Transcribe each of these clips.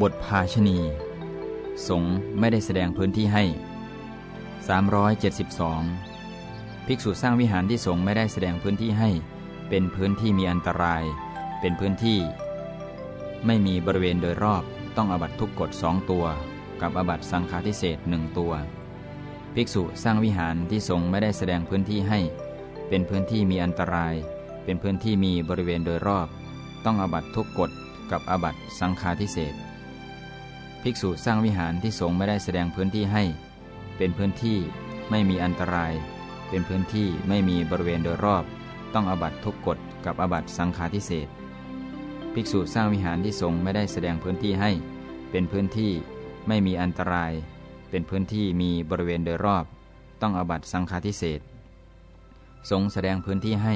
บทภาชณี สงฆ์ไม่ได้แสดงพื้นที่ให้ 372 ภิกษุสร้างวิหารที่สงฆ์ไม่ได้แสดงพื้นที่ให้ เป็นพื้นที่มีอันตราย เป็นพื้นที่ ไม่มีบริเวณโดยรอบต้องอบัตทุกกฎสองตัว กับอบัตสังฆาทิเศษหนึ่งตัว ภิกษุสร้างวิหารที่สงฆ์ไม่ได้แสดงพื้นที่ให้ เป็นพื้นที่มีอันตราย เป็นพื้นที่มีบริเวณโดยรอบ ต้องอบัตทุกกฎกับอบัตสังฆาทิเศษ ภิกษุสร้างวิหารที่สงฆ์ไม่ได้แสดงพื้นที่ให้ เป็นพื้นที่ไม่มีอันตราย เป็นพื้นที่ไม่มีบริเวณโดยรอบ ต้องอบัตทุกกฎกับอบัตสังฆาทิเศษภิกษุสร้างวิหารที่สงฆ์ไม่ได้แสดงพื้นที่ให้ เป็นพื้นที่ไม่มีอันตราย เป็นพื้นที่มีบริเวณโดยรอบ ต้องอบัตสังฆาทิเศษสงฆ์แสดงพื้นที่ให้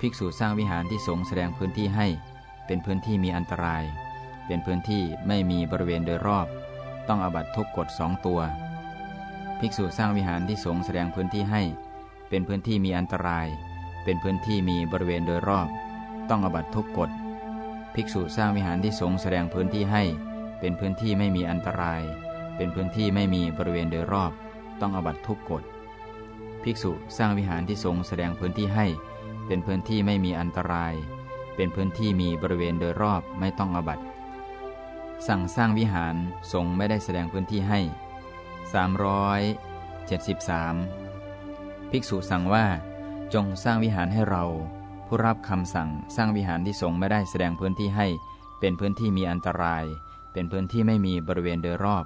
ภิกษุสร้างวิหารที่สงฆ์แสดงพื้นที่ให้ เป็นพื้นที่มีอันตราย เป็นพื้นที่ไม่มีบริเวณโดยรอบ ต้องอบัตทุกกฎสองตัว ภิกษุสร้างวิหารที่สงแสดงพื้นที่ให้ เป็นพื้นที่มีอันตราย เป็นพื้นที่มีบริเวณโดยรอบ ต้องอบัตทุกกฎภิกษุสร้างวิหารที่สงแสดงพื้นที่ให้ เป็นพื้นที่ไม่มีอันตราย เป็นพื้นที่ไม่มีบริเวณโดยรอบ ต้องอบัตทุกกฎภิกษุสร้างวิหารที่สงแสดงพื้นที่ให้ เป็นพื้นที่ไม่มีอันตราย เป็นพื้นที่มีบริเวณโดยรอบไม่ต้องอบัต สั่งสร้างวิหารสงฆ์ไม่ได้แสดงพื้นที่ให้ 373 ภิกษุสั่งว่า จงสร้างวิหารให้เรา ผู้รับคำสั่งสร้างวิหารที่สงฆ์ไม่ได้แสดงพื้นที่ให้ เป็นพื้นที่มีอันตราย เป็นพื้นที่ไม่มีบริเวณโดยรอบ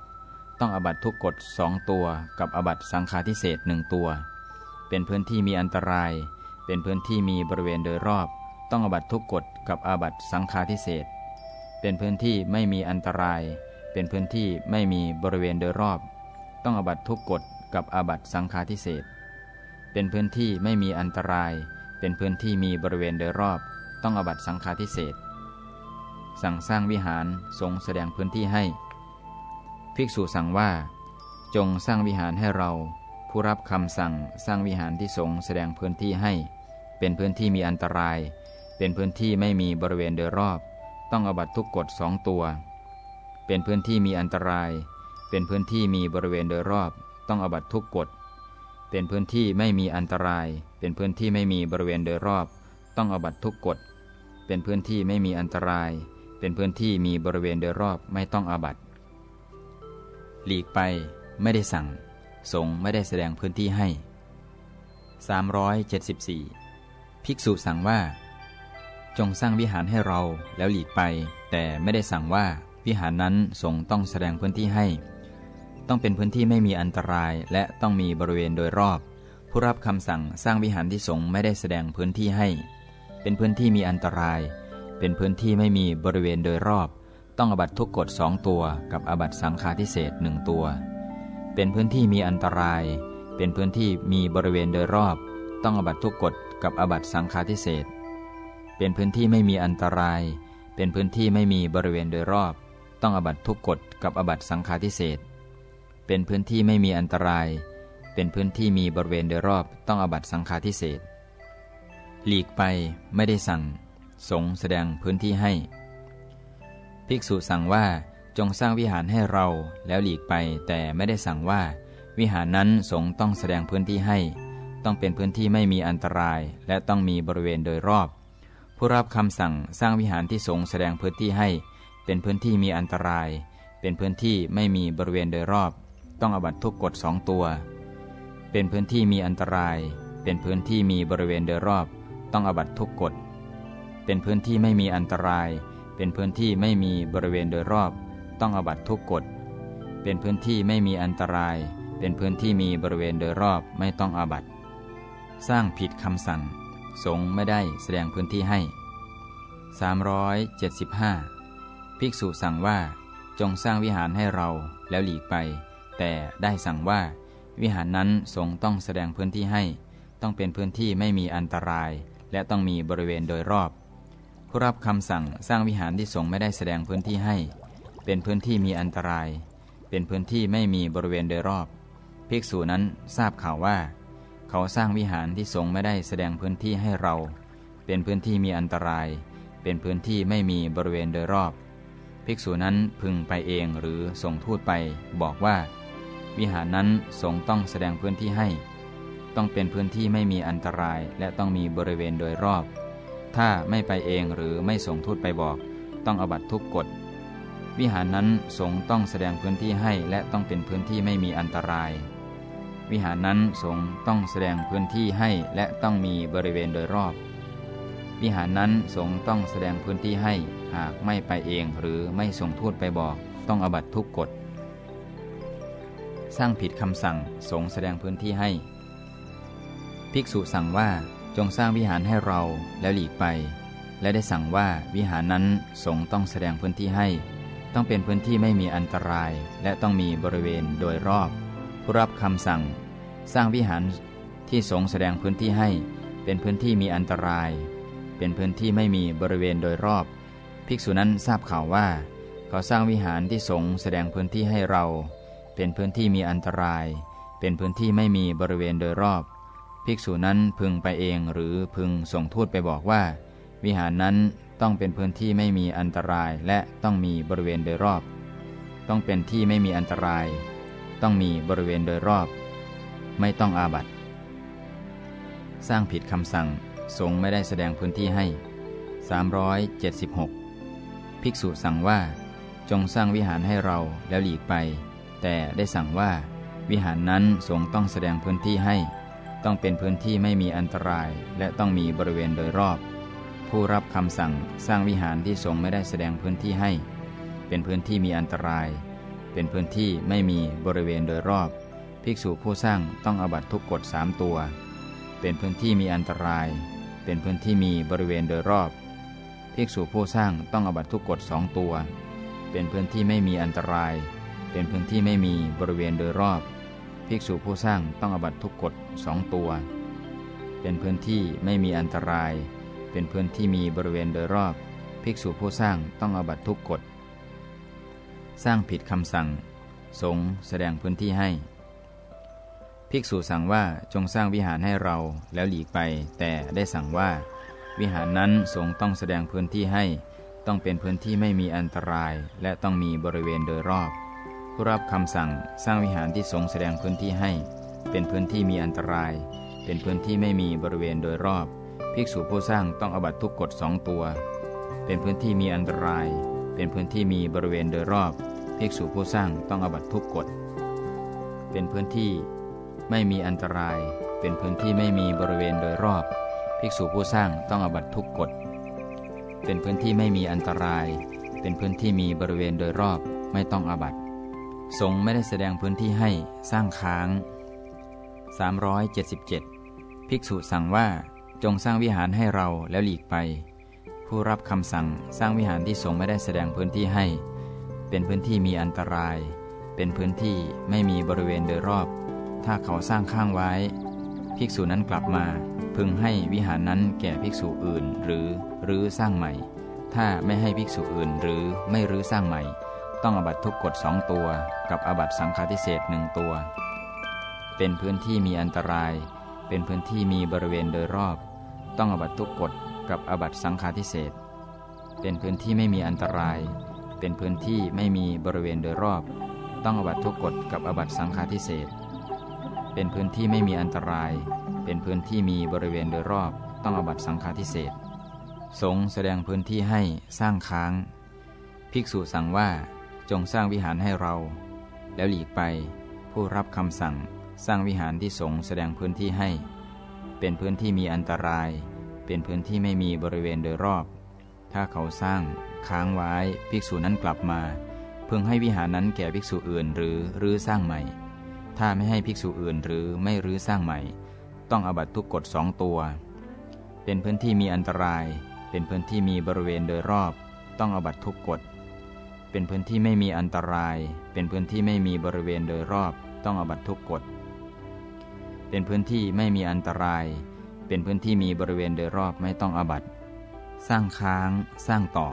ต้องอบัตทุกกฎสองตัว กับอบัตสังฆาทิเศษหนึ่งตัว เป็นพื้นที่มีอันตราย เป็นพื้นที่มีบริเวณโดยรอบ ต้องอบัตทุกกฎกับอาบัตสังฆาทิเศษ เป็นพื้นที่ไม่มีอันตราย เป็นพื้นที่ไม่มีบริเวณโดยรอบ ต้องอบัตทุกกฎกับอาบัตสังฆาทิเศษเป็นพื้นที่ไม่มีอันตราย เป็นพื้นที่มีบริเวณโดยรอบ ต้องอบัตสังฆาทิเศษสั่งสร้างวิหารทรงแสดงพื้นที่ให้ ภิกษุสั่งว่า จงสร้างวิหารให้เรา ผู้รับคำสั่งสร้างวิหารที่ทรงแสดงพื้นที่ให้ เป็นพื้นที่มีอันตราย เป็นพื้นที่ไม่มีบริเวณโดยรอบ ต้องอบัตทุกกฎสองตัว เป็นพื้นที่มีอันตราย เป็นพื้นที่มีบริเวณโดยรอบ ต้องอบัตทุกกฎ เป็นพื้นที่ไม่มีอันตราย เป็นพื้นที่ไม่มีบริเวณโดยรอบ ต้องอบัตทุกกฎ เป็นพื้นที่ไม่มีอันตราย เป็นพื้นที่มีบริเวณโดยรอบไม่ต้องอบัตหลีกไปไม่ได้สั่ง สงไม่ได้แสดงพื้นที่ให้ 374 ภิกษุสั่งว่า จงสร้างวิหารให้เราแล้วหลีกไป แต่ไม่ได้สั่งว่าวิหารนั้นสงต้องแสดงพื้นที่ให้ ต้องเป็นพื้นที่ไม่มีอันตรายและต้องมีบริเวณโดยรอบ ผู้รับคำสั่งสร้างวิหารที่สงไม่ได้แสดงพื้นที่ให้ เป็นพื้นที่มีอันตราย เป็นพื้นที่ไม่มีบริเวณโดยรอบ ต้องอบัตทุกกฎสองตัว กับอบัตสังฆาทิเศษหนึ่งตัว เป็นพื้นที่มีอันตราย เป็นพื้นที่มีบริเวณโดยรอบ ต้องอบัตทุกกฎกับอบัตสังฆาทิเศษ เป็นพื้นที่ไม่มีอันตราย เป็นพื้นที่ไม่มีบริเวณโดยรอบ ต้องอบัตทุกกฎกับอบัตสังฆาทิเศษเป็นพื้นที่ไม่มีอันตราย เป็นพื้นที่มีบริเวณโดยรอบต้องอบัตสังฆาทิเศษหลีกไปไม่ได้สั่ง สงแสดงพื้นที่ให้ ภิกษุสั่งว่าจงสร้างวิหารให้เราแล้วหลีกไป แต่ไม่ได้สั่งว่า วิหารนั้นสงต้องแสดงพื้นที่ให้ ต้องเป็นพื้นที่ไม่มีอันตราย และต้องมีบริเวณโดยรอบ ผู้รับคำสั่งสร้างวิหารที่สงแสดงพื้นที่ให้ เป็นพื้นที่มีอันตราย เป็นพื้นที่ไม่มีบริเวณโดยรอบ ต้องอบัตทุกกฎสองตัว เป็นพื้นที่มีอันตราย เป็นพื้นที่มีบริเวณโดยรอบ ต้องอบัตทุกกฎเป็นพื้นที่ไม่มีอันตราย เป็นพื้นที่ไม่มีบริเวณโดยรอบ ต้องอบัตทุกกฎเป็นพื้นที่ไม่มีอันตราย เป็นพื้นที่มีบริเวณโดยรอบไม่ต้องอาบัตสร้างผิดคำสั่ง สงไม่ได้แสดงพื้นที่ให้ 375 ภิกษุสั่งว่าจงสร้างวิหารให้เราแล้วหลีกไป แต่ได้สั่งว่าวิหารนั้นสงต้องแสดงพื้นที่ให้ ต้องเป็นพื้นที่ไม่มีอันตราย และต้องมีบริเวณโดยรอบ ผู้รับคำสั่งสร้างวิหารที่สงไม่ได้แสดงพื้นที่ให้ เป็นพื้นที่มีอันตราย เป็นพื้นที่ไม่มีบริเวณโดยรอบ ภิกษุนั้นทราบข่าวว่า เขาสร้างวิหารที่สงไม่ได้แสดงพื้นที่ให้เรา เป็นพื้นที่มีอันตราย เป็นพื้นที่ไม่มีบริเวณโดยรอบ ภิกษุนั้นพึงไปเองหรือส่งทูตไป บอกว่า วิหารนั้นสงต้องแสดงพื้นที่ให้ ต้องเป็นพื้นที่ไม่มีอันตรายและต้องมีบริเวณโดยรอบ ถ้าไม่ไปเองหรือไม่ส่งทูตไปบอก ต้องอบัตทุกกฎวิหารนั้นสงต้องแสดงพื้นที่ให้และต้องเป็นพื้นที่ไม่มีอันตราย วิหารนั้นสงต้องแสดงพื้นที่ให้และต้องมีบริเวณโดยรอบ วิหารนั้นสงต้องแสดงพื้นที่ให้หากไม่ไปเองหรือไม่ส่งทูตไปบอก ต้องอบัตทุกกฎ สร้างผิดคำสั่งสงแสดงพื้นที่ให้ ภิกษุสั่งว่าจงสร้างวิหารให้เราแล้วหลีกไป และได้สั่งว่าวิหารนั้นสงต้องแสดงพื้นที่ให้ ต้องเป็นพื้นที่ไม่มีอันตราย และต้องมีบริเวณโดยรอบ ผู้รับคำสั่ง สร้างวิหารที่สงแสดงพื้นที่ให้ เป็นพื้นที่มีอันตราย เป็นพื้นที่ไม่มีบริเวณโดยรอบ ภิกษุนั้นทราบข่าวว่า เขาสร้างวิหารที่สงแสดงพื้นที่ให้เรา เป็นพื้นที่มีอันตราย เป็นพื้นที่ไม่มีบริเวณโดยรอบ ภิกษุนั้นพึงไปเองหรือพึงส่งทูตไปบอกว่า วิหารนั้นต้องเป็นพื้นที่ไม่มีอันตรายและต้องมีบริเวณโดยรอบ ต้องเป็นที่ไม่มีอันตราย ต้องมีบริเวณโดยรอบ ไม่ต้องอาบัตสร้างผิดคำสั่งสงไม่ได้แสดงพื้นที่ให้ 376 ภิกษุสั่งว่า จงสร้างวิหารให้เราแล้วหลีกไป แต่ได้สั่งว่า วิหารนั้นสงต้องแสดงพื้นที่ให้ ต้องเป็นพื้นที่ไม่มีอันตรายและต้องมีบริเวณโดยรอบ ผู้รับคำสั่งสร้างวิหารที่สงไม่ได้แสดงพื้นที่ให้ เป็นพื้นที่มีอันตราย เป็นพื้นที่ไม่มีบริเวณโดยรอบ ภิกษุผู้สร้างต้องอบัตทุกกฎสามตัว เป็นพื้นที่มีอันตราย เป็นพื้นที่มีบริเวณโดยรอบ ภิกษุผู้สร้างต้องอบัตทุกกฎสองตัว เป็นพื้นที่ไม่มีอันตราย เป็นพื้นที่ไม่มีบริเวณโดยรอบ ภิกษุผู้สร้างต้องอบัตทุกกฎสองตัว เป็นพื้นที่ไม่มีอันตราย เป็นพื้นที่มีบริเวณโดยรอบ ภิกษุผู้สร้างต้องอบัตทุกกฎ สร้างผิดคำสั่ง สงแสดงพื้นที่ให้ ภิกษุสั่งว่าจงสร้างวิหารให้เราแล้วหลีกไป แต่ได้สั่งว่า วิหารนั้นสงต้องแสดงพื้นที่ให้ ต้องเป็นพื้นที่ไม่มีอันตราย และต้องมีบริเวณโดยรอบ ผู้รับคำสั่งสร้างวิหารที่สงแสดงพื้นที่ให้ เป็นพื้นที่มีอันตราย เป็นพื้นที่ไม่มีบริเวณโดยรอบ ภิกษุผู้สร้างต้องอบัตทุกกฎสองตัว เป็นพื้นที่มีอันตราย เป็นพื้นที่มีบริเวณโดยรอบภิกษุผู้สร้างต้องอบัตทุกกฎ เป็นพื้นที่ไม่มีอันตราย เป็นพื้นที่ไม่มีบริเวณโดยรอบ ภิกษุผู้สร้างต้องอบัตทุกกฎ เป็นพื้นที่ไม่มีอันตราย เป็นพื้นที่มีบริเวณโดยรอบไม่ต้องอบัตสงไม่ได้แสดงพื้นที่ให้สร้างค้าง 377 ภิกษุสั่งว่าจงสร้างวิหารให้เราแล้วหลีกไป ผู้รับคำสั่งสร้างวิหารที่สงไม่ได้แสดงพื้นที่ให้ เป็นพื้นที่มีอันตราย เป็นพื้นที่ไม่มีบริเวณโดยรอบ ถ้าเขาสร้างข้างไว้ ภิกษุนั้นกลับมา พึงให้วิหารนั้นแก่ภิกษุอื่น หรือรื้อสร้างใหม่ ถ้าไม่ให้ภิกษุอื่น หรือไม่รื้อสร้างใหม่ ต้องอบัตทุกกฎสองตัว กับอบัตสังฆาทิเศษหนึ่งตัว เป็นพื้นที่มีอันตราย เป็นพื้นที่มีบริเวณโดยรอบ ต้องอบัตทุกกฎ กับอบัตสังฆาทิเศษเป็นพื้นที่ไม่มีอันตราย เป็นพื้นที่ไม่มีบริเวณโดยรอบ ต้องอบัตทุกกฎกับอบัตสังฆาทิเศษเป็นพื้นที่ไม่มีอันตราย เป็นพื้นที่มีบริเวณโดยรอบ ต้องอบัตสังฆาทิเศษสงแสดงพื้นที่ให้สร้างค้าง ภิกษุสั่งว่าจงสร้างวิหารให้เรา แล้วหลีกไป ผู้รับคำสั่งสร้างวิหารที่สงแสดงพื้นที่ให้ เป็นพื้นที่มีอันตราย เป็นพื้นที่ไม่มีบริเวณโดยรอบ ถ้าเขาสร้างค้างไว้ภิกษุนั้นกลับมาเพิ่งให้วิหารนั้นแก่ภิกษุอื่นหรือรื้อสร้างใหม่ ถ้าไม่ให้ภิกษุอื่นหรือไม่รื้อสร้างใหม่ ต้องอบัตทุกกฎสองตัว เป็นพื้นที่มีอันตราย เป็นพื้นที่มีบริเวณโดยรอบ ต้องอบัตทุกกฎเป็นพื้นที่ไม่มีอันตราย เป็นพื้นที่ไม่มีบริเวณโดยรอบ ต้องอบัตทุกกฎเป็นพื้นที่ไม่มีอันตราย เป็นพื้นที่มีบริเวณโดยรอบไม่ต้องอบัตสร้างค้าง สร้างต่อ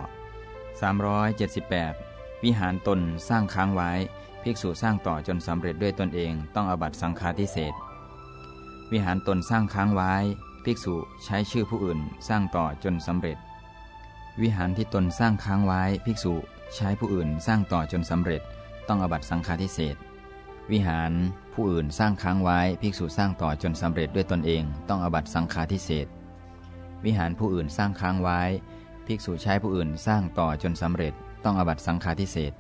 378 วิหารตนสร้างค้างไว้ ภิกษุสร้างต่อจนสำเร็จด้วยตนเองต้องอบัตสังฆาทิเศษวิหารตนสร้างค้างไว้ ภิกษุใช้ชื่อผู้อื่นสร้างต่อจนสำเร็จ วิหารที่ตนสร้างค้างไว้ ภิกษุใช้ผู้อื่นสร้างต่อจนสำเร็จ ต้องอบัตสังฆาทิเศษ วิหารผู้อื่นสร้างค้างไว้ภิกษุสร้างต่อจนสำเร็จด้วยตนเองต้องอบัตสังฆาทิเศษวิหารผู้อื่นสร้างค้างไว้ ภิกษุใช้ผู้อื่นสร้างต่อจนสำเร็จต้องอบัตสังฆาทิเศษ